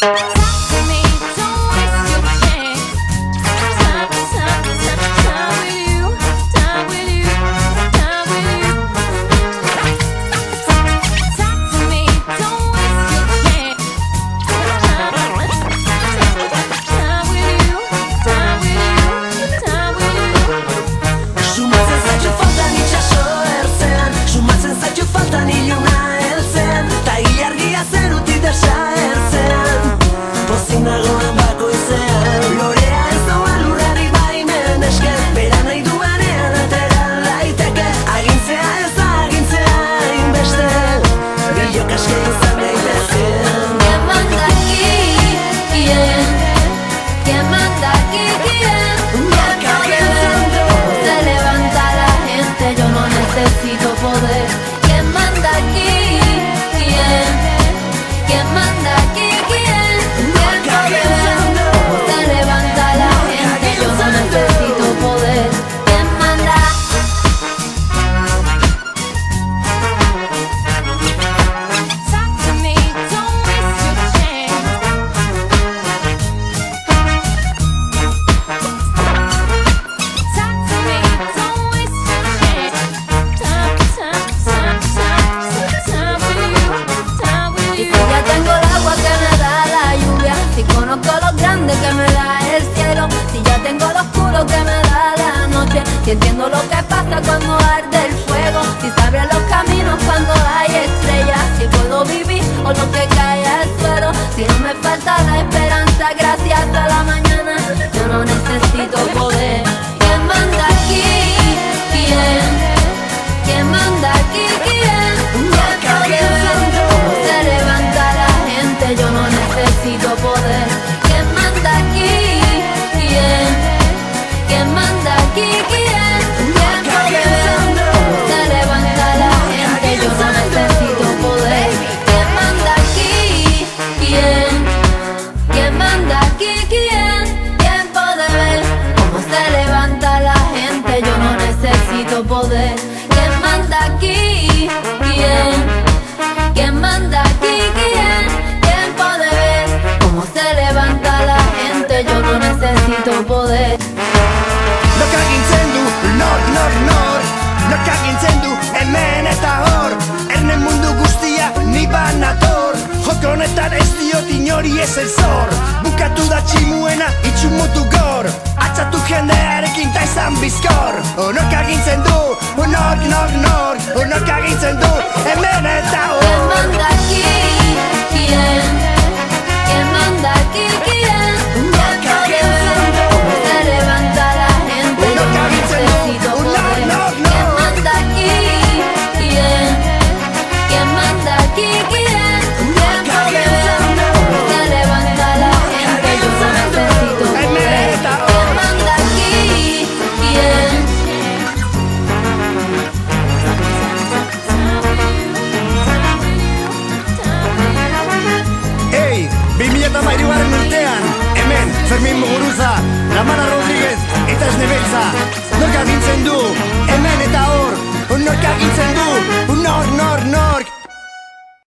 Bye. Y entiendo lo que pasa cuando arde el fuego. Si se abren los caminos cuando hay estrellas Si puedo vivir o lo que cae maldito poder. Nok agintzen du, nor, nor, nor Nok agintzen du, hemen eta hor Erne mundu guztia, ni banator. Jokonetan ez diot inori ez zor Bukatu da tximuena, itxu mutu gor. Atzatu jendearekin ta izan bizkor Nok agintzen du, nor, nor, nor Nok agintzen du, hemen eta hor eta mairuaren urtean Hemen, Fermin Muguruza, Ramana Rodriguez, eta esne beltza Norka gintzen du, hemen eta hor, norka gintzen du